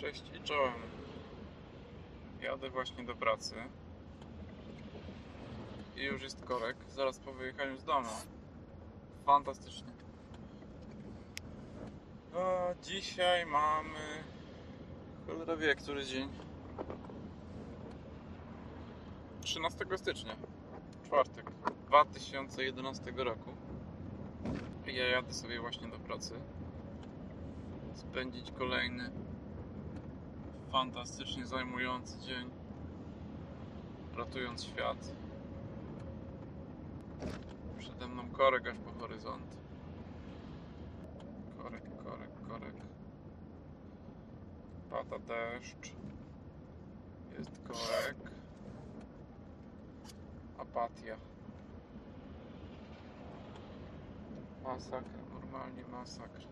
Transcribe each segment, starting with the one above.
Cześć i czołem. Jadę właśnie do pracy. I już jest korek, zaraz po wyjechaniu z domu. Fantastycznie. A dzisiaj mamy. Cholera wie, który dzień. 13 stycznia, czwartek 2011 roku. I ja jadę sobie właśnie do pracy. Spędzić kolejny fantastycznie zajmujący dzień, ratując świat. Przede mną korek aż po horyzont. Korek, korek, korek. Pada deszcz. Jest korek. Apatia. Masakra, normalnie masakra.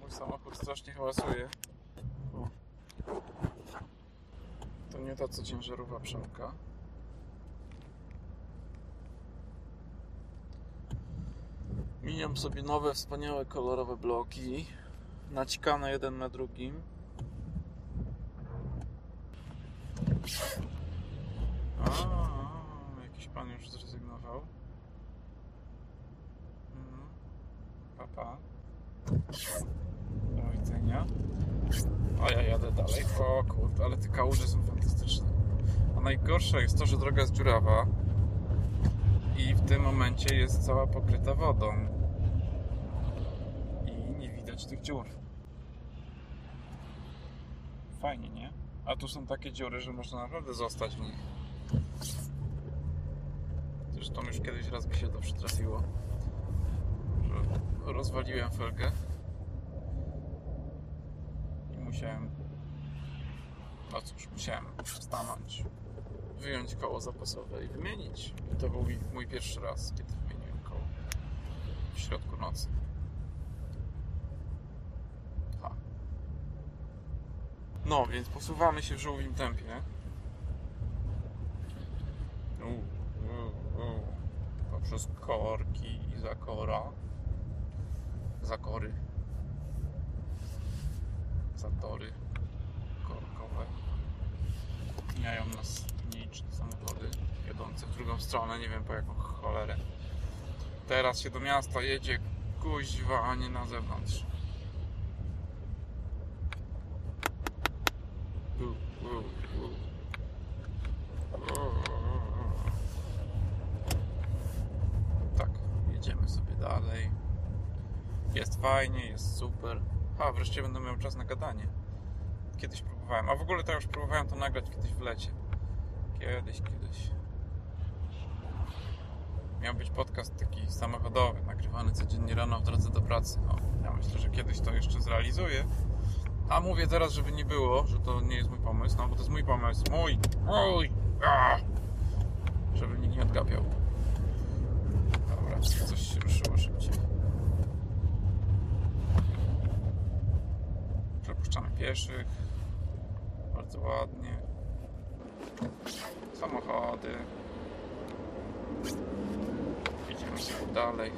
Mój samochód strasznie hałasuje. To nie to co ciężarówka Przemka. Mijam sobie nowe, wspaniałe, kolorowe bloki. Nacikane jeden na drugim. A, jakiś pan już zrezygnował. Mhm. Papa. Do widzenia. A ja jadę dalej. O kurde, ale te kałuże są fantastyczne. A najgorsze jest to, że droga jest dziurawa i w tym momencie jest cała pokryta wodą. I nie widać tych dziur. Fajnie, nie? A tu są takie dziury, że można naprawdę zostać w nich. Zresztą już kiedyś raz mi się to przytrafiło, że rozwaliłem felgę i musiałem no cóż, musiałem stanąć, wyjąć koło zapasowe i wymienić. To był mój- pierwszy raz, kiedy wymieniłem koło w środku nocy. Ha. No, więc posuwamy się w żółwim tempie. U, u, u. Poprzez korki i zakora. Zakory. Zatory korkowe. Mijają nas jadące w drugą stronę, nie wiem po jaką cholerę. Teraz się do miasta jedzie kuźwa, a nie na zewnątrz. Tak, jedziemy sobie dalej. Jest fajnie, jest super. A, wreszcie będę miał czas na gadanie. Kiedyś próbowałem. A w ogóle to już próbowałem to nagrać kiedyś w lecie. Kiedyś, kiedyś. Miał być podcast taki samochodowy, nagrywany codziennie rano w drodze do pracy. No, ja myślę, że kiedyś to jeszcze zrealizuję. A mówię teraz, żeby nie było, że to nie jest mój pomysł, no bo to jest mój pomysł. Mój! Mój! Żeby nikt nie odgapiał. Dobra, coś się ruszyło szybciej. Przepuszczamy pieszych. Bardzo ładnie. Samochody. Sobie dalej.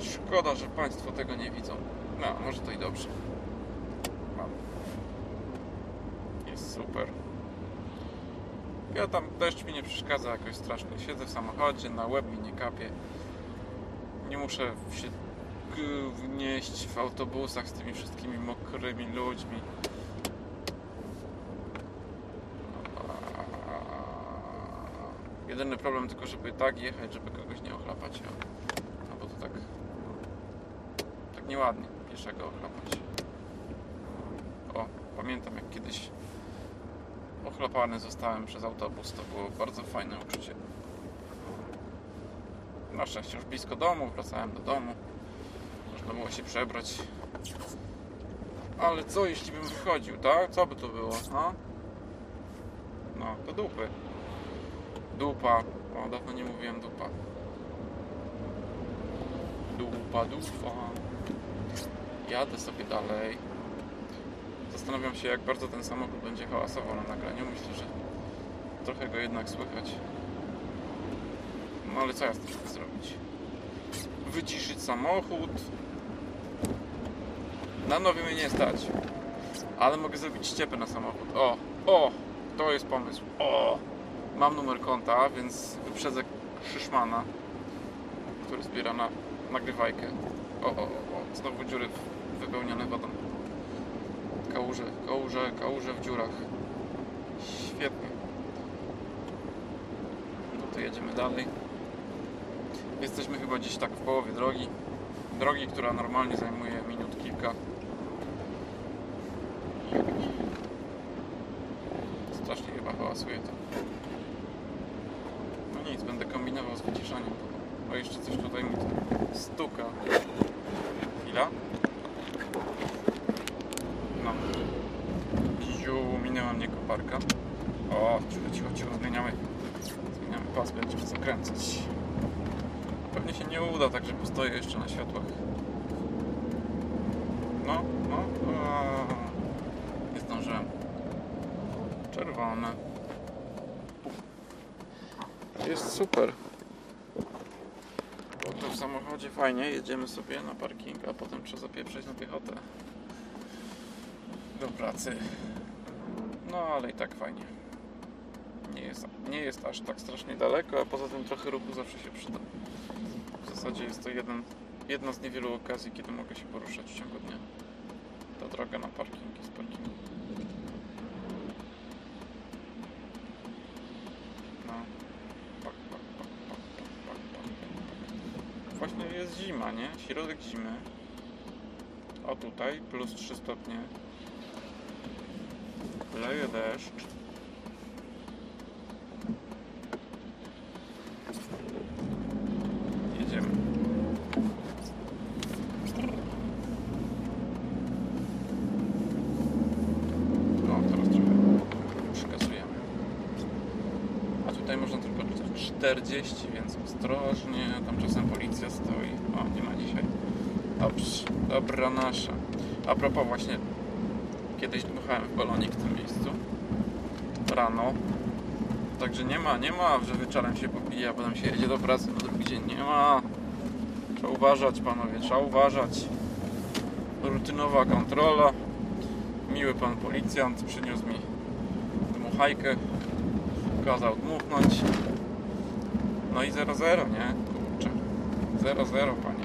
Szkoda, że Państwo tego nie widzą. No, może to i dobrze. Mam. Jest super. Ja tam deszcz mi nie przeszkadza jakoś strasznie. Siedzę w samochodzie, na łeb mi nie kapie. Nie muszę się wnieść w autobusach z tymi wszystkimi mokrymi ludźmi. Jedyny problem tylko, żeby tak jechać, żeby kogoś nie ochlapać. No bo to tak... Tak nieładnie pieszego ochlapać. O, pamiętam jak kiedyś ochlapany zostałem przez autobus. To było bardzo fajne uczucie. Na szczęście już blisko domu, wracałem do domu. Można było się przebrać. Ale co jeśli bym wychodził, tak? Co by to było, no? No, to dupy. Dupa. O, dawno nie mówiłem dupa. Dupa, dupa. Jadę sobie dalej. Zastanawiam się, jak bardzo ten samochód będzie hałasował na nagraniu. Myślę, że trochę go jednak słychać. No ale co ja z tym chcę zrobić? Wyciszyć samochód. Na nowy mnie nie stać. Ale mogę zrobić ściepę na samochód. O, o, to jest pomysł. O, mam numer konta, więc wyprzedzę Szyszmana, który zbiera na nagrywajkę. O, o, o, znowu dziury wypełnione wodą. Kałuże, kałuże, kałuże w dziurach. Świetnie. No to jedziemy dalej. Jesteśmy chyba gdzieś tak w połowie drogi. Drogi, która normalnie zajmuje minut kilka. Strasznie chyba hałasuje to. No nic, będę kombinował z wyciszaniem. O, jeszcze coś tutaj mi tu stuka. Chwila. No. Ziu, minęła mnie koparka. O, cicho, cicho, cicho, zmieniamy. Zmieniamy pas, będziemy zakręcać. Pewnie się nie postoję jeszcze na światłach. No, no. Nie zdążyłem. Czerwone. Jest super. To w samochodzie fajnie, jedziemy sobie na parking, a potem trzeba zapieprzeć na piechotę. Do pracy. No ale i tak fajnie. Nie jest, nie jest aż tak strasznie daleko, a poza tym trochę ruchu zawsze się przyda. Zasadzie jest to jeden, jedna z niewielu okazji, kiedy mogę się poruszać w ciągu dnia. Ta droga na parking jest parkingu. No. Właśnie jest zima, nie? Środek zimy. O tutaj, plus 3 stopnie. Leje deszcz. Jedziemy. No, teraz trochę przekazujemy. A tutaj można tylko 40, więc ostrożnie. Tam czasem policja stoi. O, nie ma dzisiaj. Dobrze, dobra nasza. A propos właśnie, kiedyś dmuchałem w balonik w tym miejscu. Rano. Także nie ma, nie ma, że wieczorem się popija, a potem się jedzie do pracy na drugi dzień. Nie ma. Trzeba uważać, panowie, trzeba uważać. Rutynowa kontrola. Miły pan policjant przyniósł mi dmuchajkę. Kazał dmuchnąć. No i 0-0, nie? Kurczę. 0-0, panie.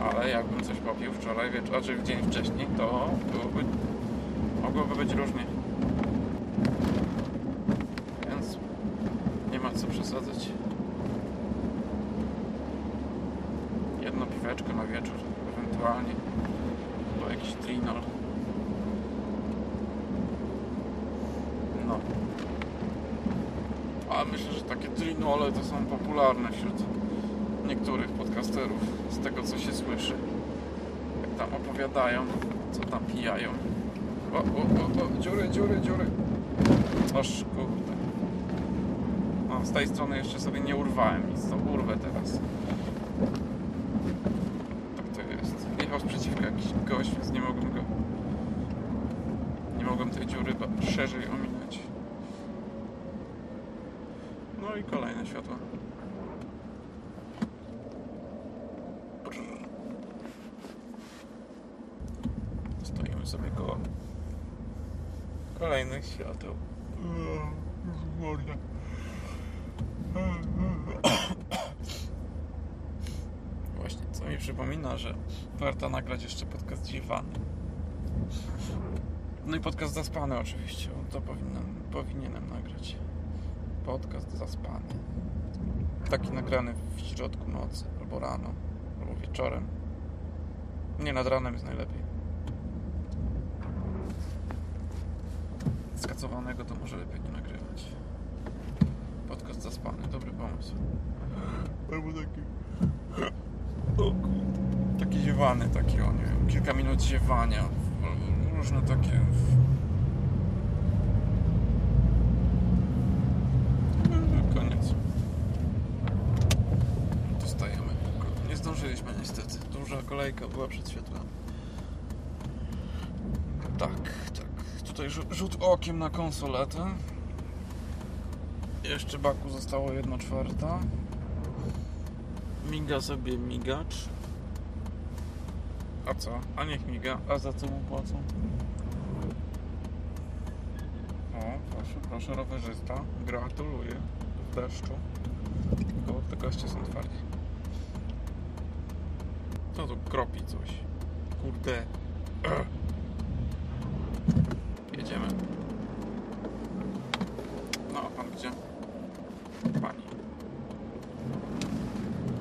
Ale jakbym coś popił wczoraj wieczorem, czy w dzień wcześniej, to byłoby, mogłoby być różnie. Więc nie ma co przesadzać. Jedno piweczko na wieczór, ewentualnie. Albo jakiś trinol. No. Ale myślę, że takie trinole to są popularne wśród niektórych podcasterów, z tego co się słyszy. Jak tam opowiadają, co tam pijają. O, o, o, o, dziury, dziury, dziury. Oż kurde. No, z tej strony jeszcze sobie nie urwałem nic, to urwę teraz. Tak to jest. Jechał sprzeciwka jakiś gość, więc nie mogłem go... Nie mogłem tej dziury szerzej ominąć. No i kolejne światła. Brrr. Stoimy sobie koło kolejnych świateł. Właśnie, co mi przypomina, że warto nagrać jeszcze podcast dziwany. No i podcast zaspany oczywiście, to powinienem, powinienem nagrać. Podcast zaspany. Taki nagrany w środku nocy, albo rano, albo wieczorem. Nie, nad ranem jest najlepiej. Skacowanego to może lepiej nie nagrywać. Podcast zaspany, dobry pomysł. Albo taki... Kurde. Taki o nie wiem, kilka minut ziewania. Różne takie... Koniec. Dostajemy. Nie zdążyliśmy niestety. Duża kolejka była przed światłami. Tak, tak. Tutaj rzut okiem na konsoletę. Jeszcze baku zostało 1 czwarta. Miga sobie migacz. A co? A niech miga. A za co mu płacą? O, proszę, proszę, rowerzysta. Gratuluję. W deszczu. Tylko te goście są twardzi. No to kropi coś. Kurde. Ugh. Jedziemy. No, a pan gdzie? Pani.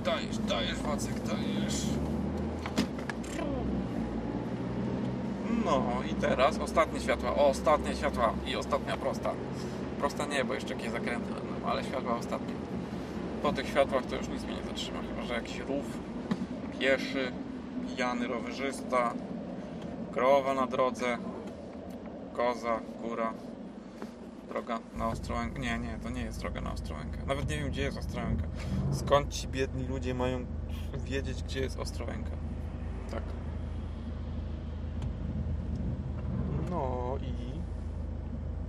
Dajesz, dajesz, Wacek, dajesz. No i teraz ostatnie światła, o, ostatnie światła i ostatnia prosta. Prosta nie, bo jeszcze jakieś zakręty będą, ale światła ostatnie. Po tych światłach to już nic mnie nie zatrzyma, chyba że jakiś rów, pieszy, pijany rowerzysta, krowa na drodze, koza, kura, droga na Ostrołękę. Nie, nie, to nie jest droga na Ostrołękę. Nawet nie wiem, gdzie jest Ostrołęka. Skąd ci biedni ludzie mają wiedzieć, gdzie jest Ostrołęka? Tak. No i...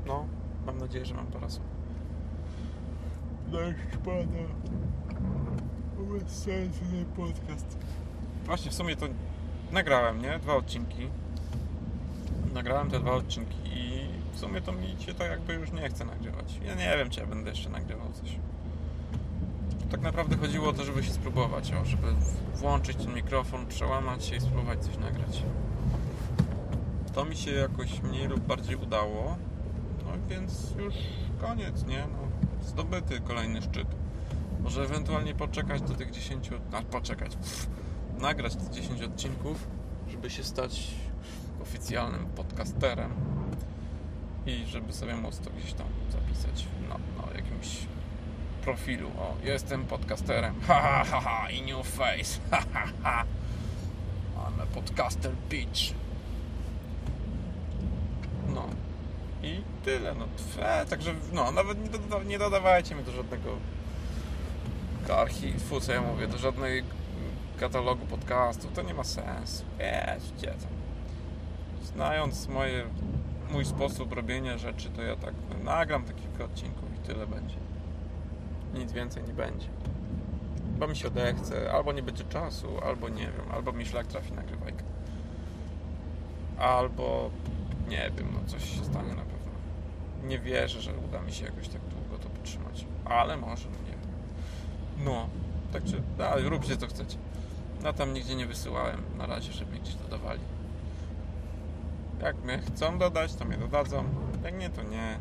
No, mam nadzieję, że mam parasol. Deszcz pada. Bez sensu ten podcast. Właśnie, w sumie to nagrałem, nie? Dwa odcinki. Nagrałem te dwa odcinki i w sumie to mi się to jakby już nie chce nagrywać. Ja nie wiem, czy ja będę jeszcze nagrywał coś. Tak naprawdę chodziło o to, żeby się spróbować, o, żeby włączyć ten mikrofon, przełamać się i spróbować coś nagrać. To mi się jakoś mniej lub bardziej udało. Więc już koniec, nie? No, zdobyty kolejny szczyt. Może ewentualnie poczekać do tych 10, a poczekać, pff, nagrać te 10 odcinków, żeby się stać oficjalnym podcasterem i żeby sobie móc to gdzieś tam zapisać na, na jakimś profilu. O, jestem podcasterem. Ha ha ha ha, in your face. Ha ha ha. I'm a podcaster bitch. No. I tyle, no. Twe, także, no, nawet nie, doda, nie dodawajcie mi do żadnego archiwu, co ja mówię, do żadnej katalogu podcastu. To nie ma sensu. Wiesz, gdzie tam. Znając moje, mój sposób robienia rzeczy, to ja tak nagram te kilka odcinków i tyle będzie. Nic więcej nie będzie. Bo mi się odechce, albo nie będzie czasu, albo nie wiem, albo mi szlak trafi nagrywajka. Albo nie wiem, no coś się stanie na pewno. Nie wierzę, że uda mi się jakoś tak długo to wytrzymać. Ale może, no nie wiem. No, także dalej, róbcie co chcecie. Ja tam nigdzie nie wysyłałem na razie, żeby mnie gdzieś dodawali. Jak mnie chcą dodać, to mnie dodadzą. Jak nie, to nie.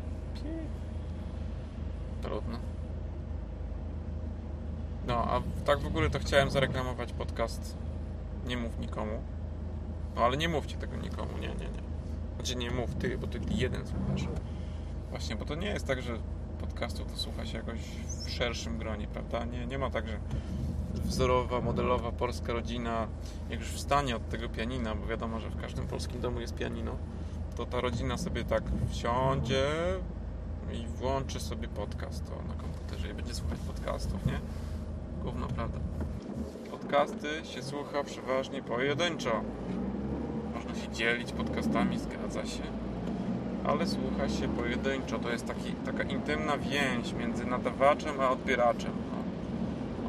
Trudno. No, a tak w ogóle to chciałem zareklamować podcast Nie mów nikomu. No ale nie mówcie tego nikomu, nie, nie, nie. Znaczy nie mów ty, bo ty jeden słuchasz. Właśnie, bo to nie jest tak, że podcastu to słucha się jakoś w szerszym gronie, prawda? Nie, nie ma tak, że wzorowa, modelowa polska rodzina, jak już wstanie od tego pianina, bo wiadomo, że w każdym polskim domu jest pianino, to ta rodzina sobie tak wsiądzie i włączy sobie podcast na komputerze i będzie słuchać podcastów, nie? Gówno, prawda? Podcasty się słucha przeważnie pojedynczo. Można się dzielić podcastami, zgadza się, ale słucha się pojedynczo. To jest taki, taka intymna więź między nadawaczem a odbieraczem. No.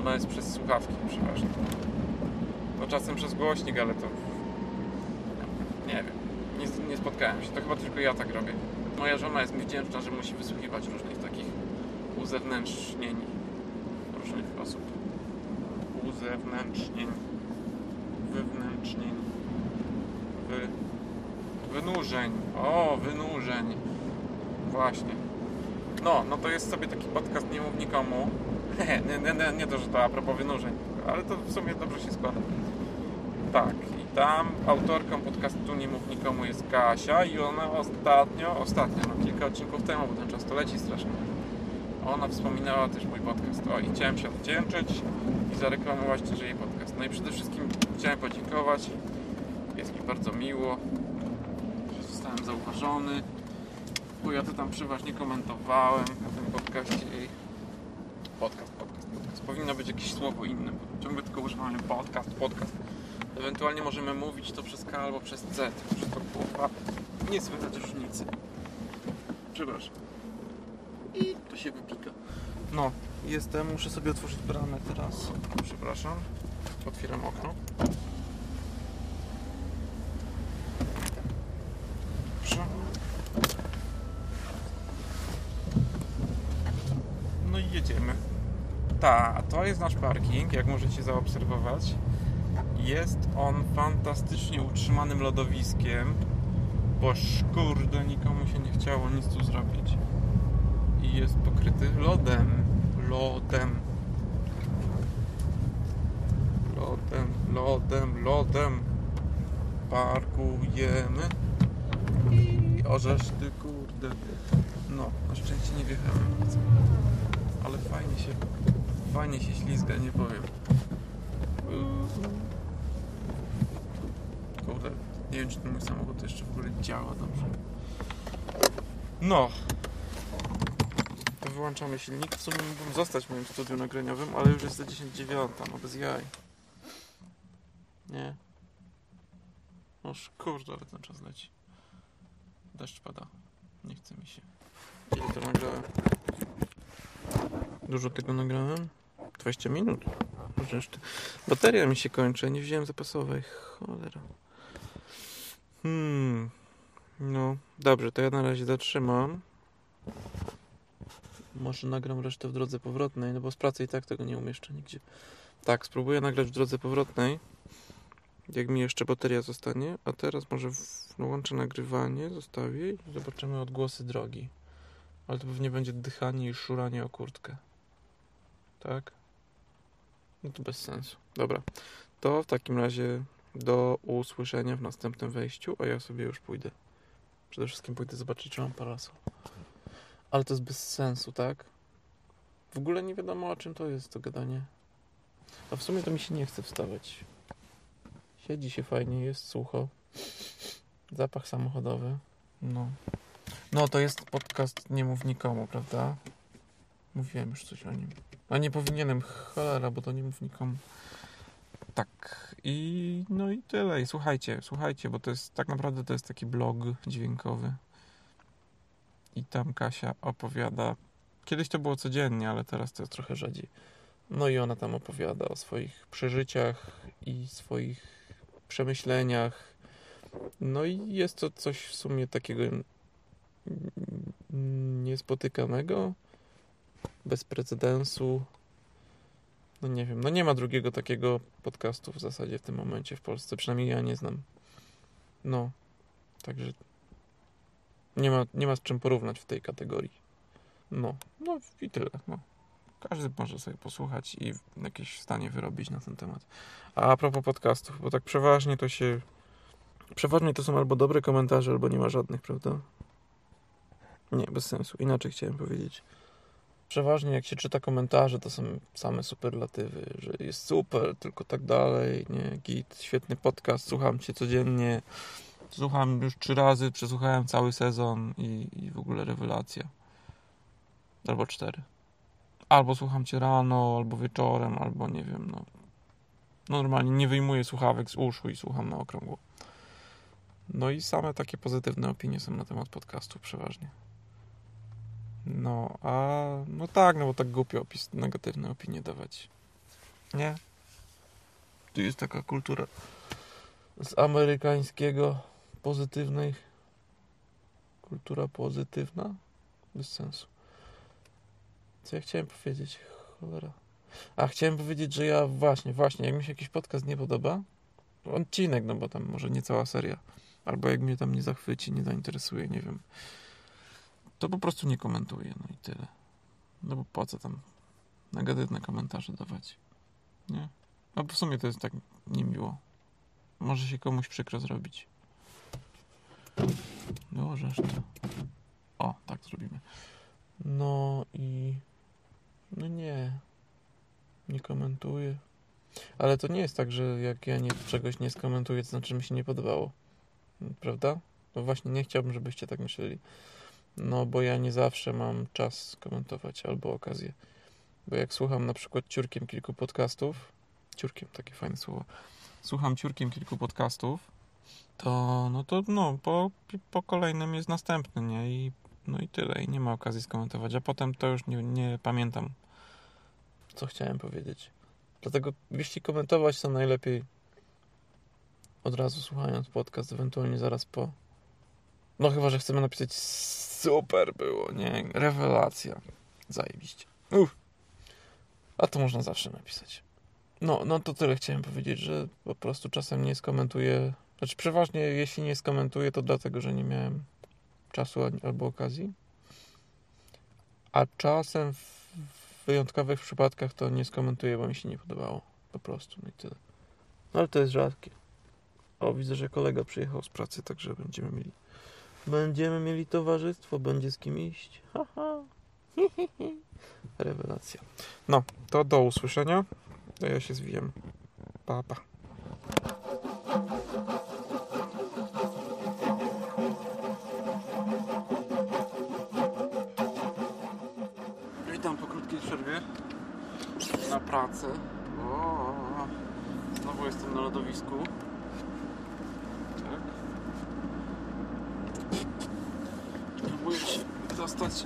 Ona jest przez słuchawki przeważnie. No czasem przez głośnik, ale to nie wiem. Nie, nie spotkałem się. To chyba tylko ja tak robię. Moja żona jest mi wdzięczna, że musi wysłuchiwać różnych takich uzewnętrznień różnych osób. Uzewnętrznień. Wewnętrznień. Wy... Wynurzeń. O, wynurzeń. Właśnie. No, no to jest sobie taki podcast Nie mów nikomu. nie, nie, nie, nie to, że to a propos wynurzeń, ale to w sumie dobrze się składa. Tak, i tam autorką podcastu Nie mów nikomu jest Kasia i ona ostatnio, ostatnio, no kilka odcinków temu, bo ten czas to leci strasznie. Ona wspominała też mój podcast. O, i chciałem się odwdzięczyć i zareklamować też jej podcast. No i przede wszystkim chciałem podziękować. Jest mi bardzo miło, zauważony, bo ja to tam przeważnie komentowałem na tym podcaście jej. Podcast, podcast, podcast. Powinno być jakieś słowo inne, bo ciągle tylko używamy podcast, podcast. Ewentualnie możemy mówić to przez K albo przez C, że to kurwa nie słychać różnicy. Przepraszam. I to się wypika. No, jestem, muszę sobie otworzyć bramę teraz. Przepraszam. Otwieram okno. Proszę. No i jedziemy. Ta, to jest nasz parking, jak możecie zaobserwować. Jest on fantastycznie utrzymanym lodowiskiem, bo kurde nikomu się nie chciało nic tu zrobić. I jest pokryty lodem. Lodem. Lodem, lodem, lodem. Parkujemy. I orzesz ty kurde. No, na szczęście nie wjechałem nic. Ale fajnie się, fajnie się ślizga, nie powiem. Kurde, nie wiem czy ten mój samochód jeszcze w ogóle działa dobrze. No. Wyłączamy silnik. W sumie mógłbym zostać w moim studiu nagraniowym, ale już jest za 10.09, no bez jaj. Nie. Noż kurde, ale ten czas leci. Deszcz pada. Nie chce mi się. Ile to nagrałem? Dużo tego nagrałem? 20 minut. Bateria mi się kończy, nie wziąłem zapasowej. Cholera. Hmm. No, dobrze, to ja na razie zatrzymam. Może nagram resztę w drodze powrotnej, no bo z pracy i tak tego nie umieszczę nigdzie. Tak, spróbuję nagrać w drodze powrotnej. Jak mi jeszcze bateria zostanie. A teraz może włączę nagrywanie, zostawię i zobaczymy odgłosy drogi. Ale to pewnie będzie dychanie i szuranie o kurtkę. Tak? No to bez sensu. Dobra. To w takim razie do usłyszenia w następnym wejściu, a ja sobie już pójdę. Przede wszystkim pójdę zobaczyć, czy mam parasol. Ale to jest bez sensu, tak? W ogóle nie wiadomo, o czym to jest to gadanie. A w sumie to mi się nie chce wstawać. Siedzi się fajnie, jest sucho. Zapach samochodowy. No. No, to jest podcast Nie mów nikomu, prawda? Mówiłem już coś o nim. A nie powinienem, cholera, bo to nie mów nikomu. Tak. I no i tyle. I słuchajcie, słuchajcie, bo to jest tak naprawdę to jest taki blog dźwiękowy. I tam Kasia opowiada. Kiedyś to było codziennie, ale teraz to jest trochę rzadziej. No i ona tam opowiada o swoich przeżyciach i swoich przemyśleniach. No i jest to coś w sumie takiego niespotykanego, bez precedensu. No nie wiem, no nie ma drugiego takiego podcastu w zasadzie w tym momencie w Polsce, przynajmniej ja nie znam. No, także nie ma, nie ma z czym porównać w tej kategorii. No, no i tyle. No. Każdy może sobie posłuchać i jakieś stanie wyrobić na ten temat. A, a propos podcastów, bo tak przeważnie to się. Przeważnie to są albo dobre komentarze, albo nie ma żadnych, prawda? Nie, bez sensu. Inaczej chciałem powiedzieć. Przeważnie jak się czyta komentarze, to są same superlatywy, że jest super, tylko tak dalej, nie, git, świetny podcast, słucham cię codziennie, słucham już trzy razy, przesłuchałem cały sezon i, i w ogóle rewelacja. Albo cztery. Albo słucham cię rano, albo wieczorem, albo nie wiem, no. Normalnie nie wyjmuję słuchawek z uszu i słucham na okrągło. No i same takie pozytywne opinie są na temat podcastu przeważnie. No, a no tak, no bo tak głupio opis, negatywne opinie dawać. Nie? Tu jest taka kultura z amerykańskiego pozytywnej kultura pozytywna? Bez sensu. Co ja chciałem powiedzieć? Cholera. A chciałem powiedzieć, że ja właśnie, właśnie, jak mi się jakiś podcast nie podoba, odcinek, no bo tam może nie cała seria, albo jak mnie tam nie zachwyci, nie zainteresuje, nie wiem to po prostu nie komentuję, no i tyle. No bo po co tam negatywne komentarze dawać? Nie? No w sumie to jest tak niemiło. Może się komuś przykro zrobić. No, to. O, tak zrobimy. No i... No nie. Nie komentuję. Ale to nie jest tak, że jak ja nie, czegoś nie skomentuję, to znaczy mi się nie podobało. Prawda? No właśnie nie chciałbym, żebyście tak myśleli. No, bo ja nie zawsze mam czas komentować albo okazję. Bo jak słucham na przykład ciurkiem kilku podcastów, ciurkiem, takie fajne słowo, słucham ciurkiem kilku podcastów, to no to no, po, po kolejnym jest następny, nie? I, no i tyle. I nie ma okazji skomentować. A potem to już nie, nie pamiętam, co chciałem powiedzieć. Dlatego jeśli komentować, to najlepiej od razu słuchając podcast, ewentualnie zaraz po. No chyba, że chcemy napisać super było, nie? Rewelacja. Zajebiście. Uff. A to można zawsze napisać. No, no to tyle chciałem powiedzieć, że po prostu czasem nie skomentuję. Znaczy, przeważnie jeśli nie skomentuję, to dlatego, że nie miałem czasu albo okazji. A czasem w wyjątkowych przypadkach to nie skomentuję, bo mi się nie podobało. Po prostu, no i tyle. No ale to jest rzadkie. O, widzę, że kolega przyjechał z pracy, także będziemy mieli. Będziemy mieli towarzystwo, będzie z kim iść. Haha. Rewelacja. No, to do usłyszenia. To ja się zwijam. Pa, pa. Witam po krótkiej przerwie na pracę. Znowu jestem na lodowisku. Tak. Próbuję się dostać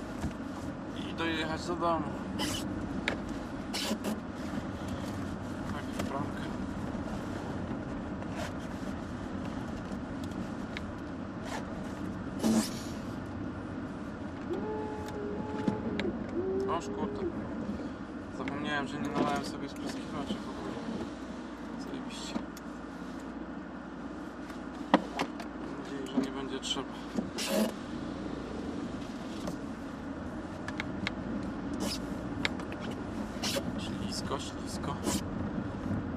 i dojechać do domu. Tak, w bramkę. O kurde. Zapomniałem, że nie nalałem sobie spryskiwaczy w ogóle. Zajebiście. Mam nadzieję, że nie będzie trzeba. Ślisko, ślisko.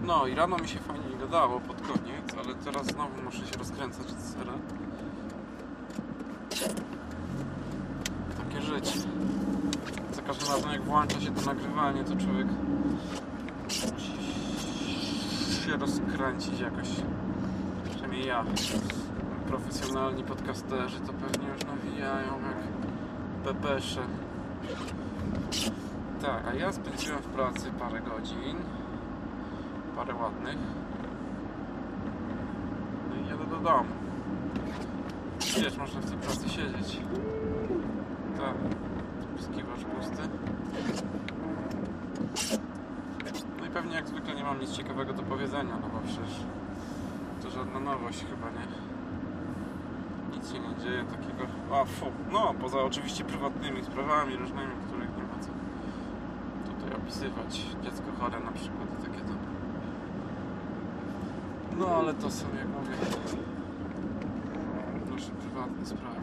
No i rano mi się fajnie gadało pod koniec, ale teraz znowu muszę się rozkręcać od sera. Takie życie. Za każdym razem jak włącza się to nagrywanie, to człowiek musi się rozkręcić jakoś. Przynajmniej ja. Profesjonalni podcasterzy to pewnie już nawijają jak pepesze. Tak, a ja spędziłem w pracy parę godzin. Parę ładnych. No i jadę do domu. Wiesz, można w tej pracy siedzieć. Tak. Spryskiwacz pusty. No i pewnie jak zwykle nie mam nic ciekawego do powiedzenia, no bo przecież to żadna nowość chyba, nie? Nic się nie dzieje takiego... A, fu. No, poza oczywiście prywatnymi sprawami różnymi, których nie ma co tutaj opisywać. Dziecko chore na przykład takie. No, ale to są, jak mówię, nasze prywatne sprawy.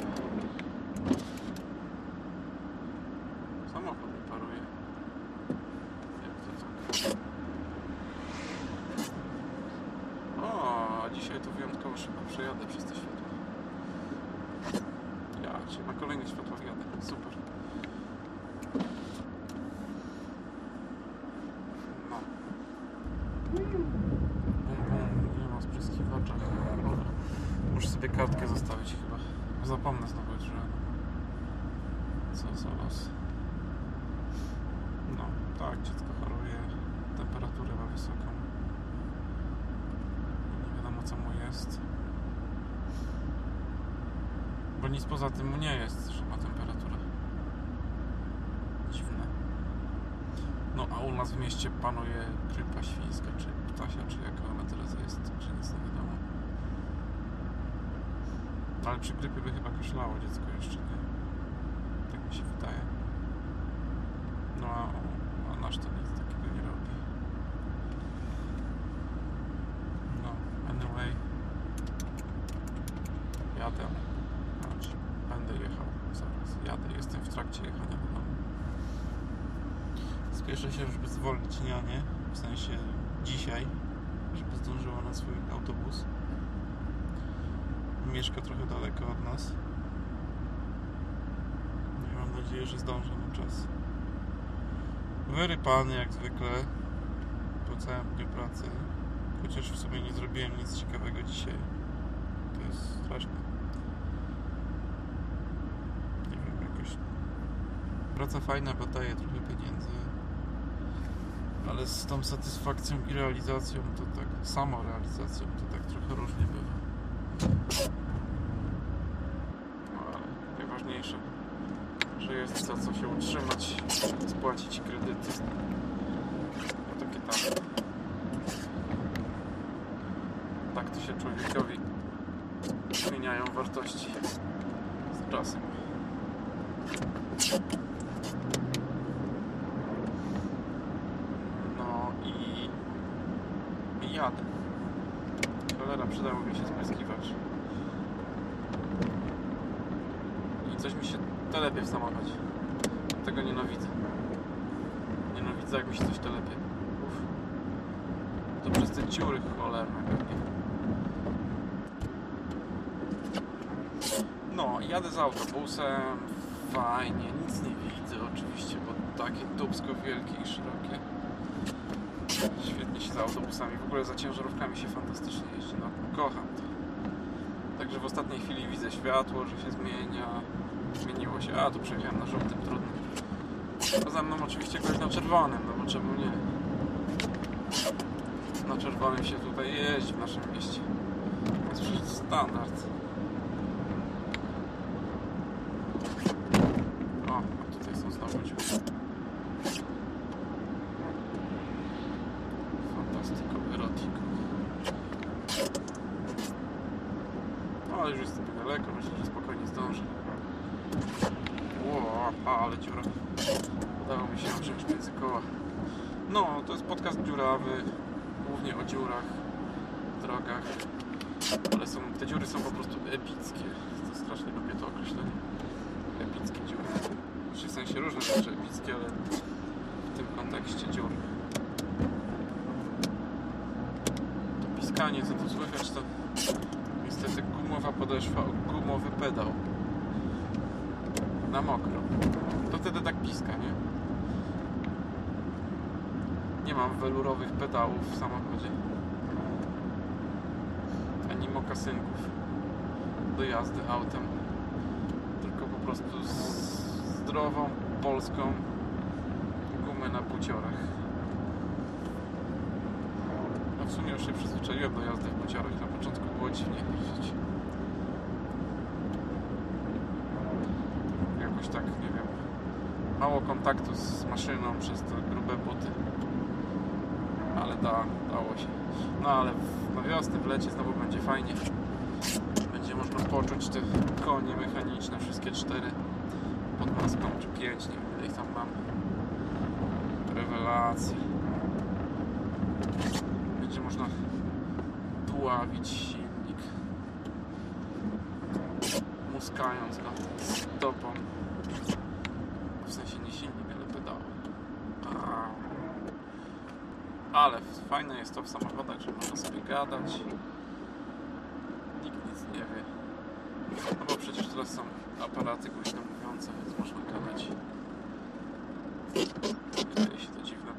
Samochód mi paruje. Jak to tak? O, a dzisiaj to wyjątkowo szybko przejadę przez te światła. Ja cię na kolejnych światłach jadę. Super. No. Bum, bum. Nie ma spryskiwacza. Dobra. Sobie kartkę zostawić chyba. Zapomnę znowu rano. Co za los. No, tak, dziecko choruje. Temperaturę ma wysoką. Nie wiadomo co mu jest. Bo nic poza tym mu nie jest, że ma temperaturę. Dziwne. No a u nas w mieście panuje grypa świńska, czy ptasia, czy jaka ona teraz jest, że nic nie wiadomo. Ale przy grypie by chyba kaszlało dziecko jeszcze, nie? Tak mi się wydaje. No a, a nasz to nic takiego nie robi. No, anyway. Jadę. Znaczy, będę jechał zaraz. Jadę, jestem w trakcie jechania do domu. Spieszę się, żeby zwolnić nianię, w sensie dzisiaj, żeby zdążyła na swój autobus. Mieszka trochę daleko od nas. No i mam nadzieję, że zdążę na czas. Wyrypany jak zwykle po całym dniu pracy. Chociaż w sumie nie zrobiłem nic ciekawego dzisiaj. To jest straszne. Nie wiem, jakoś... Praca fajna, bo daje trochę pieniędzy. Ale z tą satysfakcją i realizacją to tak, samorealizacją to tak trochę różnie bywa. No ale najważniejsze, jest za co się utrzymać, spłacić kredyty. No takie tam. Tak to się człowiekowi zmieniają wartości z czasem. No i, i jadę. Cholera, przydałby mi się spryskiwacz. I coś mi się telepie w samochodzie. Tego nienawidzę. Nienawidzę, jak mi się coś telepie. Uf. To przez te dziury cholerne pewnie. No, jadę z autobusem. Fajnie, nic nie widzę oczywiście, bo takie dubsko wielkie i szerokie. Świetnie autobusami, w ogóle za ciężarówkami się fantastycznie jeździ, no kocham to. Także w ostatniej chwili widzę światło, że się zmienia. Zmieniło się, a tu przejechałem na żółtym, trudnym. A za mną oczywiście ktoś na czerwonym, no bo czemu nie? Na czerwonym się tutaj jeździ w naszym mieście. To jest standard. O, a tutaj są znowu dziury. Fantastico, erotico. No, ale już jestem niedaleko, myślę, że spokojnie zdążę. Ło, a, ale dziura. Udało mi się ją wziąć między koła. No, to jest podcast dziurawy, głównie o dziurach, drogach. Ale są, te dziury są po prostu epickie. To strasznie lubię to określenie. Epickie dziury. Znaczy, W sensie różne rzeczy epickie, ale w tym kontekście dziur. To piskanie, co tu słychać, to niestety gumowa podeszwa, gumowy pedał. Na mokro. To wtedy tak piska, nie? Mam welurowych pedałów w samochodzie. Ani mokasynków do jazdy autem. Tylko po prostu zdrową, polską gumę na buciorach. No w sumie już się przyzwyczaiłem do jazdy w buciorach. Na początku było dziwnie jeździć. Jakoś tak, nie wiem, mało kontaktu z maszyną przez te grube buty. Ale da, dało się. No ale w, na wiosnę, w lecie znowu będzie fajnie. Będzie można poczuć te konie mechaniczne, wszystkie cztery pod maską, czy pięć, nie wiem ile ich tam mam. Rewelacja. Będzie można dławić silnik. Muskając go stopą. W sensie nie silnik, ale pedał. Ale fajne jest to w samochodach, że można sobie gadać. Nikt nic nie wie. No bo przecież teraz są aparaty głośno mówiące, więc można gadać. Wydaje się to dziwne.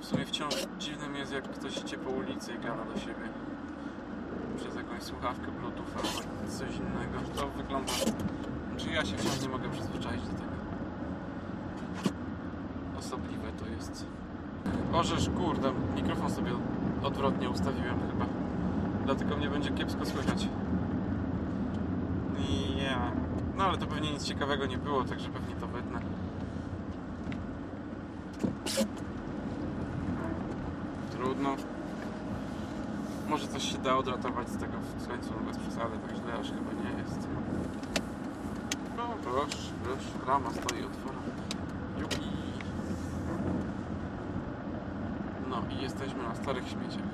W sumie wciąż dziwnym jest, jak ktoś idzie po ulicy i gada do siebie. Przez jakąś słuchawkę bluetooth albo coś innego. To wygląda... Znaczy ja się wciąż nie mogę przyzwyczaić do tego. Osobliwe to jest. Orzesz, kurde, mikrofon sobie odwrotnie ustawiłem chyba. Dlatego mnie będzie kiepsko słychać. Ja. No ale to pewnie nic ciekawego nie było, także pewnie to wytnę. Trudno. Może coś się da odratować z tego w końcu, no bez przesady, tak źle aż chyba nie jest. No proszę, proszę, rama stoi otworzona. Jupi. No i jesteśmy na starych śmieciach.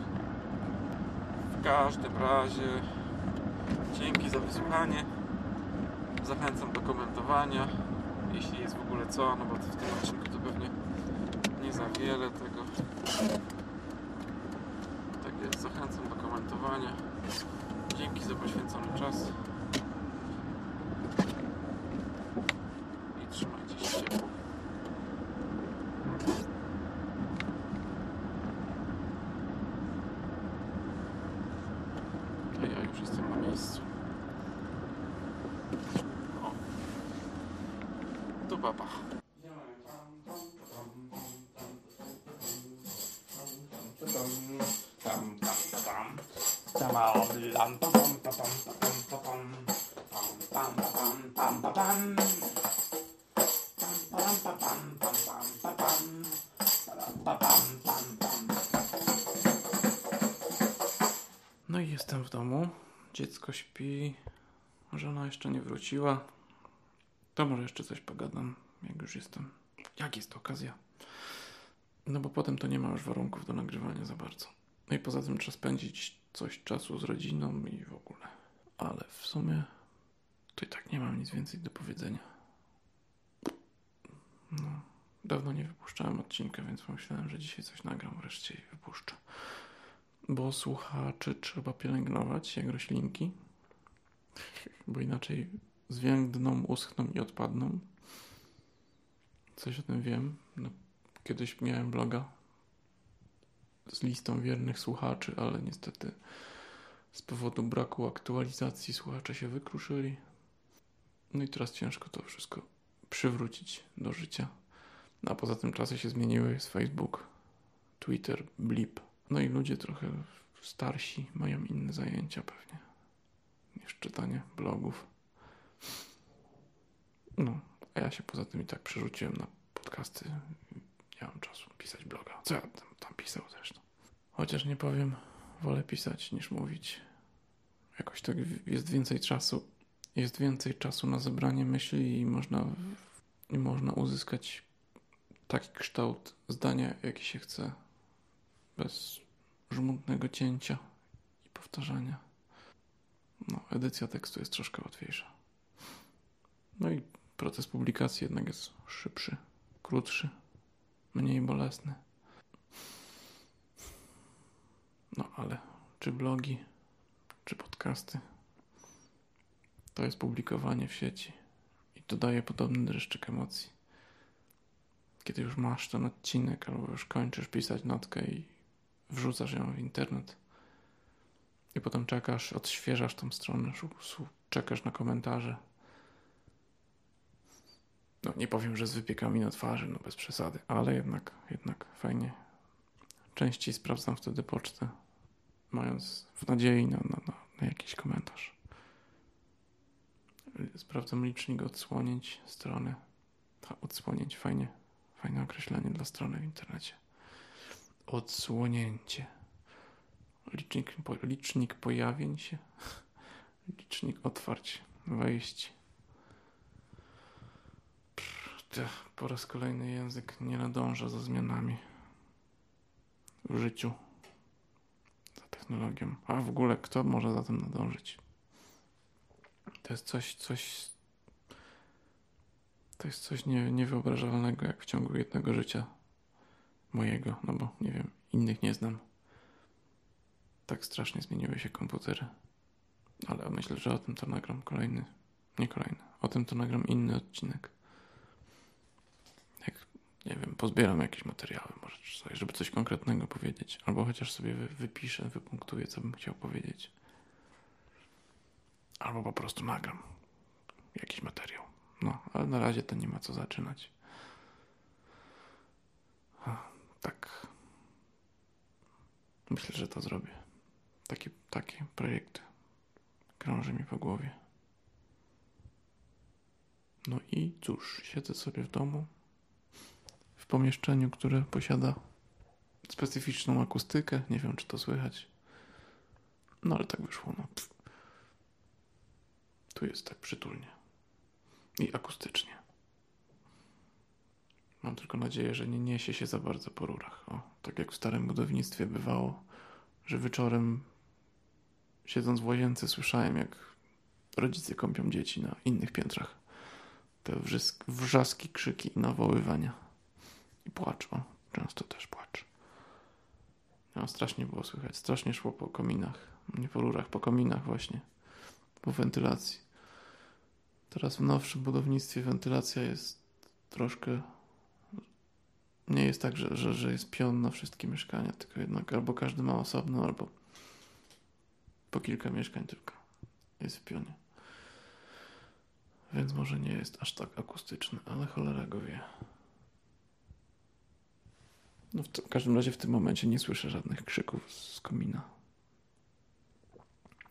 W każdym razie dzięki za wysłuchanie. Zachęcam do komentowania, jeśli jest w ogóle co, no bo w tym odcinku to pewnie nie za wiele tego. Tak jest, zachęcam do komentowania. Dzięki za poświęcony czas. Dziecko śpi. Żona jeszcze nie wróciła. To może jeszcze coś pogadam, jak już jestem. Jak jest okazja? No bo potem to nie ma już warunków do nagrywania za bardzo. No i poza tym trzeba spędzić coś czasu z rodziną i w ogóle. Ale w sumie to i tak nie mam nic więcej do powiedzenia. No, dawno nie wypuszczałem odcinka, więc pomyślałem, że dzisiaj coś nagram wreszcie i wypuszczę. Bo słuchaczy trzeba pielęgnować jak roślinki, bo inaczej zwiędną, uschną i odpadną. Coś o tym wiem. No, kiedyś miałem bloga z listą wiernych słuchaczy, ale niestety z powodu braku aktualizacji słuchacze się wykruszyli. No i teraz ciężko to wszystko przywrócić do życia. No, a poza tym czasy się zmieniły, jest Facebook, Twitter, Blip. No i ludzie trochę starsi mają inne zajęcia pewnie niż czytanie blogów. No, a ja się poza tym i tak przerzuciłem na podcasty. Nie mam czasu pisać bloga. Co ja tam, tam pisał zresztą? Chociaż nie powiem, wolę pisać niż mówić. Jakoś tak jest więcej czasu. Jest więcej czasu na zebranie myśli i można, i można uzyskać taki kształt zdania, jaki się chce. Bez żmudnego cięcia i powtarzania. No, edycja tekstu jest troszkę łatwiejsza. No i proces publikacji jednak jest szybszy, krótszy, mniej bolesny. No ale czy blogi, czy podcasty to jest publikowanie w sieci i to daje podobny dreszczyk emocji. Kiedy już masz ten odcinek, albo już kończysz pisać notkę i wrzucasz ją w internet i potem czekasz, odświeżasz tą stronę, czekasz na komentarze. No nie powiem, że z wypiekami na twarzy, no bez przesady, ale jednak, jednak fajnie. Częściej sprawdzam wtedy pocztę, mając w nadziei na, na, na, jakiś komentarz. Sprawdzam licznik odsłonięć strony. Ta, odsłonięć, fajnie, fajne określenie dla strony w internecie. Odsłonięcie. Licznik, licznik pojawień się. Licznik otwarć, wejść. Po raz kolejny język nie nadąża za zmianami w życiu, za technologią. A w ogóle kto może za tym nadążyć? To jest coś, coś. To jest coś nie, niewyobrażalnego, jak w ciągu jednego życia mojego, no bo nie wiem, innych nie znam. Tak strasznie zmieniły się komputery. Ale myślę, że o tym to nagram kolejny. Nie kolejny. O tym to nagram inny odcinek. Jak, nie wiem, pozbieram jakieś materiały, może coś, żeby coś konkretnego powiedzieć. Albo chociaż sobie wy, wypiszę, wypunktuję, co bym chciał powiedzieć. Albo po prostu nagram jakiś materiał. No, ale na razie to nie ma co zaczynać. Tak. Myślę, że to zrobię. Takie, takie projekty krąży mi po głowie. No i cóż, siedzę sobie w domu, w pomieszczeniu, które posiada specyficzną akustykę. Nie wiem, czy to słychać. No ale tak wyszło. No. Tu jest tak przytulnie i akustycznie. Mam tylko nadzieję, że nie niesie się za bardzo po rurach. O, tak jak w starym budownictwie bywało, że wieczorem siedząc w łazience słyszałem, jak rodzice kąpią dzieci na innych piętrach. Te wrzaski, krzyki i nawoływania. I płacz, o, często też płacz. No, strasznie było słychać, strasznie szło po kominach. Nie po rurach, po kominach właśnie. Po wentylacji. Teraz w nowszym budownictwie wentylacja jest troszkę nie jest tak, że, że, że jest pion na wszystkie mieszkania, tylko jednak albo każdy ma osobno, albo po kilka mieszkań tylko jest w pionie. Więc może nie jest aż tak akustyczny, ale cholera go wie. No w, w każdym razie w tym momencie nie słyszę żadnych krzyków z komina.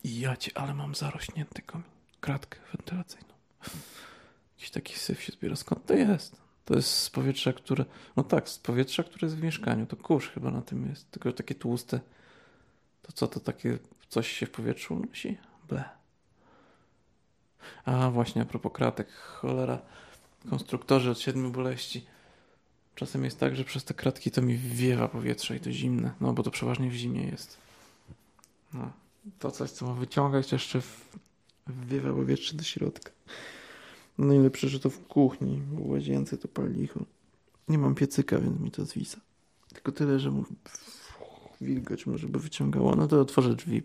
I ja cię, ale mam zarośnięty komin. Kratkę wentylacyjną. Jakiś taki syf się zbiera. Skąd to jest? To jest z powietrza, które. No tak, z powietrza, które jest w mieszkaniu. To kurz chyba na tym jest. Tylko takie tłuste. To co to takie coś się w powietrzu unosi. Ble. A właśnie, a propos kratek, cholera, konstruktorzy od siedmiu boleści. Czasem jest tak, że przez te kratki to mi wiewa powietrze i to zimne, no bo to przeważnie w zimie jest. No, to coś, co ma wyciągać, jeszcze w, wiewa powietrze do środka. Najlepsze, że to w kuchni, w łazience to palicho. Nie mam piecyka, więc mi to zwisa. Tylko tyle, że mu wilgoć może by wyciągała, no to otworzę drzwi.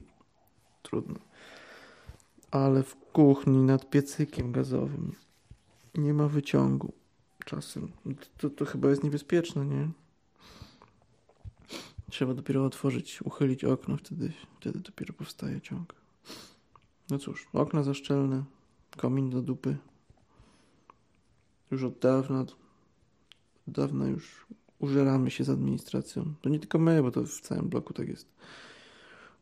Trudno. Ale w kuchni nad piecykiem gazowym nie ma wyciągu czasem. To, to chyba jest niebezpieczne, nie? Trzeba dopiero otworzyć, uchylić okno, wtedy, wtedy dopiero powstaje ciąg. No cóż, okna zaszczelne, komin do dupy. Już od dawna, od dawna już użeramy się z administracją. To nie tylko my, bo to w całym bloku tak jest.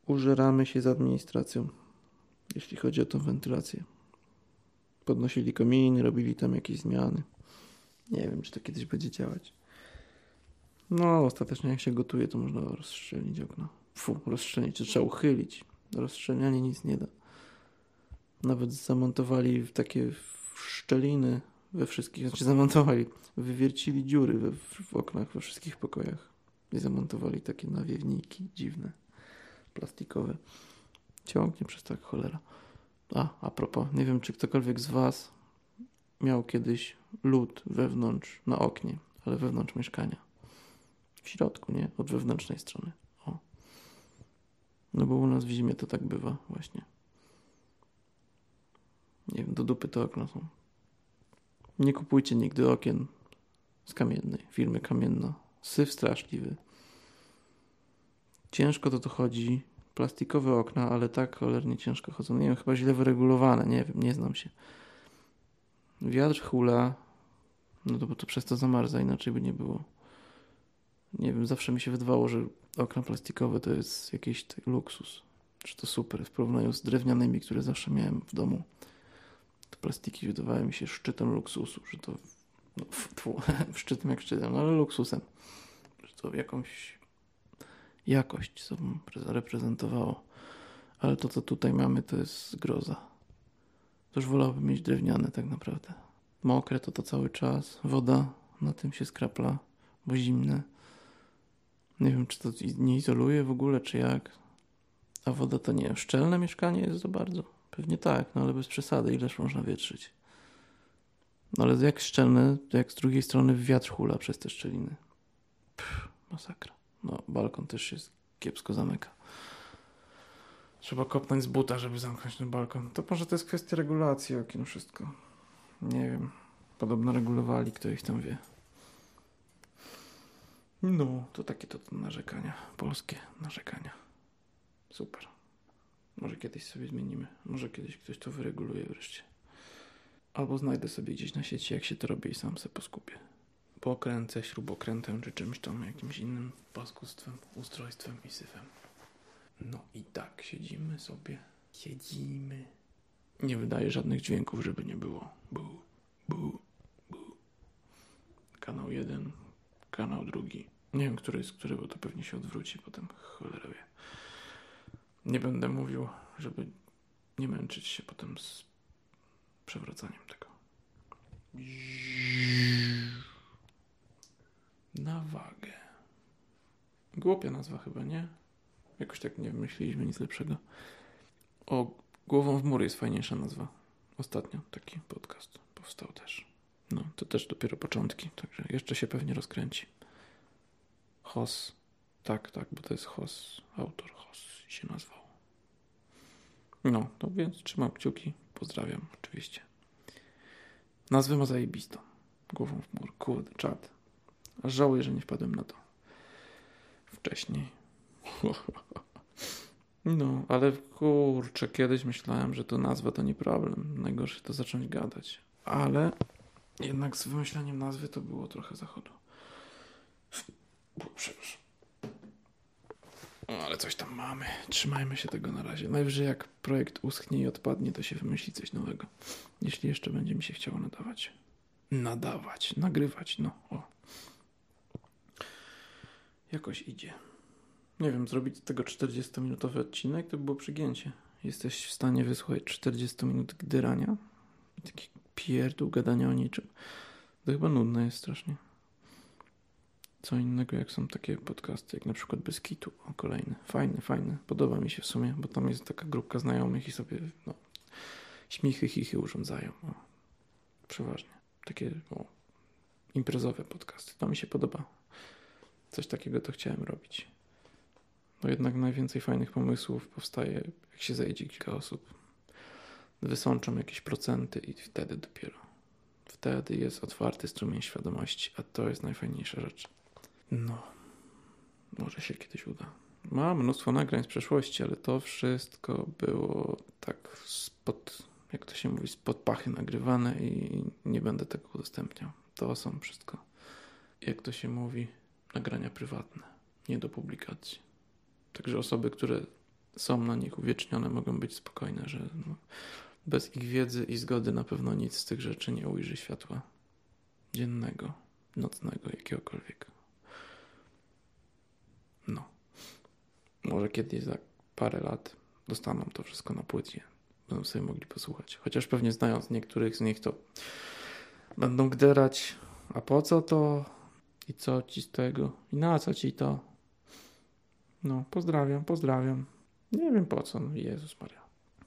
Użeramy się z administracją, jeśli chodzi o tą wentylację. Podnosili kominy, robili tam jakieś zmiany. Nie wiem, czy to kiedyś będzie działać. No, ostatecznie jak się gotuje, to można rozstrzelić okno. Fu, rozstrzelić, to trzeba uchylić. Rozstrzelianie nic nie da. Nawet zamontowali takie szczeliny we wszystkich, znaczy zamontowali, wywiercili dziury we, w oknach we wszystkich pokojach i zamontowali takie nawiewniki dziwne, plastikowe. Ciągnie przez tak cholera. A, a propos, nie wiem, czy ktokolwiek z Was miał kiedyś lód wewnątrz, na oknie, ale wewnątrz mieszkania. W środku, nie? Od wewnętrznej strony. O. No bo u nas w zimie to tak bywa właśnie. Nie wiem, do dupy te okna są. Nie kupujcie nigdy okien z kamiennej, firmy kamienna. Syf straszliwy. Ciężko to to chodzi. Plastikowe okna, ale tak cholernie ciężko chodzą. Nie wiem, chyba źle wyregulowane, nie wiem, nie znam się. Wiatr hula, no to bo to przez to zamarza, inaczej by nie było. Nie wiem, zawsze mi się wydawało, że okna plastikowe to jest jakiś luksus. Że to super w porównaniu z drewnianymi, które zawsze miałem w domu. Te plastiki wydawały mi się szczytem luksusu, że to no, tfu, szczytem jak szczytem, no ale luksusem. Że to jakąś jakość sobą reprezentowało. Ale to, co tutaj mamy, to jest groza. To już wolałbym mieć drewniane tak naprawdę. Mokre to to cały czas, woda na tym się skrapla, bo zimne. Nie wiem, czy to nie izoluje w ogóle, czy jak. A woda to nie. Szczelne mieszkanie jest za bardzo. Pewnie tak, no ale bez przesady, ileż można wietrzyć. No ale jak szczelne, jak z drugiej strony wiatr hula przez te szczeliny. Pff, masakra. No, balkon też się kiepsko zamyka. Trzeba kopnąć z buta, żeby zamknąć ten balkon. To może to jest kwestia regulacji okien, wszystko. Nie wiem. Podobno regulowali, kto ich tam wie. No, to takie to narzekania. Polskie narzekania. Super. Może kiedyś sobie zmienimy. Może kiedyś ktoś to wyreguluje wreszcie. Albo znajdę sobie gdzieś na sieci, jak się to robi i sam sobie poskupię. Pokręcę śrubokrętem czy czymś tam, jakimś innym paskustwem, ustrojstwem i syfem. No i tak, siedzimy sobie. Siedzimy. Nie wydaje żadnych dźwięków, żeby nie było. Bu, bu, bu. Kanał jeden, kanał drugi. Nie wiem, który jest który, bo to pewnie się odwróci potem. Cholera wie. Nie będę mówił, żeby nie męczyć się potem z przewracaniem tego. Na wagę. Głupia nazwa chyba, nie? Jakoś tak nie wymyśliliśmy nic lepszego. O, Głową w mur jest fajniejsza nazwa. Ostatnio taki podcast powstał też. No, to też dopiero początki, także jeszcze się pewnie rozkręci. Hos. Tak, tak, bo to jest Hos. Autor Hos się nazwał. No, to więc trzymam kciuki. Pozdrawiam, oczywiście. Nazwę ma zajebistą. Głową w mur. Kurde, czad. Żałuję, że nie wpadłem na to wcześniej. No, ale kurczę, kiedyś myślałem, że to nazwa to nie problem. Najgorsze to zacząć gadać. Ale jednak z wymyśleniem nazwy to było trochę zachodu. Przepraszam. No, ale coś tam mamy. Trzymajmy się tego na razie. Najwyżej jak projekt uschnie i odpadnie, to się wymyśli coś nowego. Jeśli jeszcze będzie mi się chciało nadawać. Nadawać, nagrywać, no. O. Jakoś idzie. Nie wiem, zrobić z tego 40-minutowy odcinek to by było przegięcie. Jesteś w stanie wysłuchać 40 minut gdyrania taki pierdół gadania o niczym. To chyba nudne jest strasznie. Co innego jak są takie podcasty, jak na przykład Bez Kitu, o kolejny. Fajny, fajny. Podoba mi się w sumie, bo tam jest taka grupka znajomych i sobie no, śmichy, chichy urządzają. O, przeważnie. Takie o, imprezowe podcasty. To mi się podoba. Coś takiego to chciałem robić. No jednak najwięcej fajnych pomysłów powstaje, jak się zejdzie kilka osób. Wysączą jakieś procenty i wtedy dopiero. Wtedy jest otwarty strumień świadomości, a to jest najfajniejsza rzecz. No, może się kiedyś uda. Mam mnóstwo nagrań z przeszłości, ale to wszystko było tak spod, jak to się mówi, spod pachy nagrywane i nie będę tego udostępniał. To są wszystko, jak to się mówi, nagrania prywatne, nie do publikacji. Także osoby, które są na nich uwiecznione, mogą być spokojne, że no, bez ich wiedzy i zgody na pewno nic z tych rzeczy nie ujrzy światła dziennego, nocnego, jakiegokolwiek. No. Może kiedyś za parę lat dostaną to wszystko na płycie. Będą sobie mogli posłuchać. Chociaż pewnie znając niektórych z nich, to będą gderać. A po co to? I co ci z tego? I na co ci to? No, pozdrawiam, pozdrawiam. Nie wiem po co, no Jezus Maria.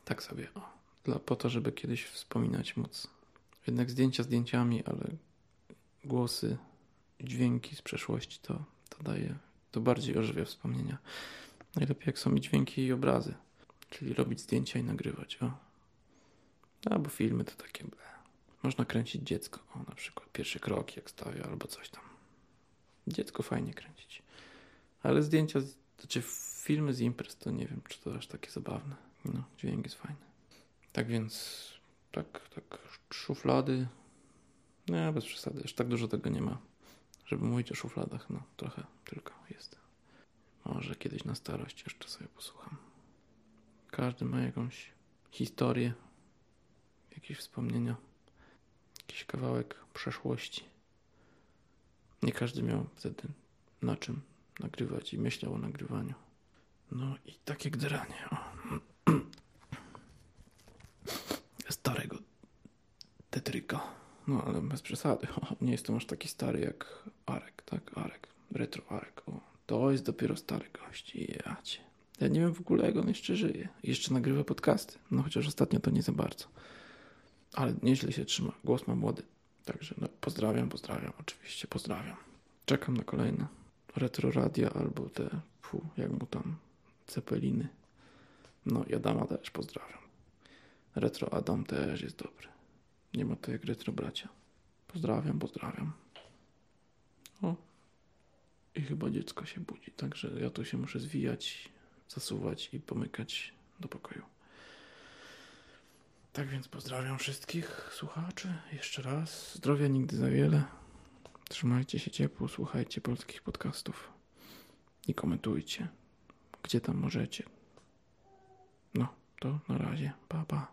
Tak sobie, o. Dla, po to, żeby kiedyś wspominać móc. Jednak zdjęcia zdjęciami, ale głosy, dźwięki z przeszłości to, to daje, to bardziej ożywia wspomnienia. Najlepiej jak są i dźwięki i obrazy. Czyli robić zdjęcia i nagrywać, o. Albo filmy to takie ble. Można kręcić dziecko, o na przykład pierwszy krok jak stawia albo coś tam. Dziecko fajnie kręcić. Ale zdjęcia, znaczy filmy z imprez to nie wiem, czy to aż takie zabawne. No, dźwięk jest fajny. Tak więc, tak, tak, szuflady. Nie, bez przesady, aż tak dużo tego nie ma. Żeby mówić o szufladach, no trochę tylko jest. Może kiedyś na starość jeszcze sobie posłucham. Każdy ma jakąś historię, jakieś wspomnienia, jakiś kawałek przeszłości. Nie każdy miał wtedy na czym nagrywać i myślał o nagrywaniu. No i takie gderanie. O. No ale bez przesady. Nie jestem aż taki stary jak Arek, tak? Arek. Retro Arek. O, to jest dopiero stary gość. Jacie. Ja nie wiem w ogóle jak on jeszcze żyje. Jeszcze nagrywa podcasty. No chociaż ostatnio to nie za bardzo. Ale nieźle się trzyma. Głos ma młody. Także no, pozdrawiam, pozdrawiam. Oczywiście pozdrawiam. Czekam na kolejne retro radia albo te, fu, jak mu tam, cepeliny. No i Adama też pozdrawiam. Retro Adam też jest dobry. Nie ma to jak retro bracia. Pozdrawiam, pozdrawiam. O. I chyba dziecko się budzi, także ja tu się muszę zwijać, zasuwać i pomykać do pokoju. Tak więc pozdrawiam wszystkich słuchaczy. Jeszcze raz. Zdrowia nigdy za wiele. Trzymajcie się ciepło, słuchajcie polskich podcastów i komentujcie, gdzie tam możecie. No, to na razie. Pa, pa.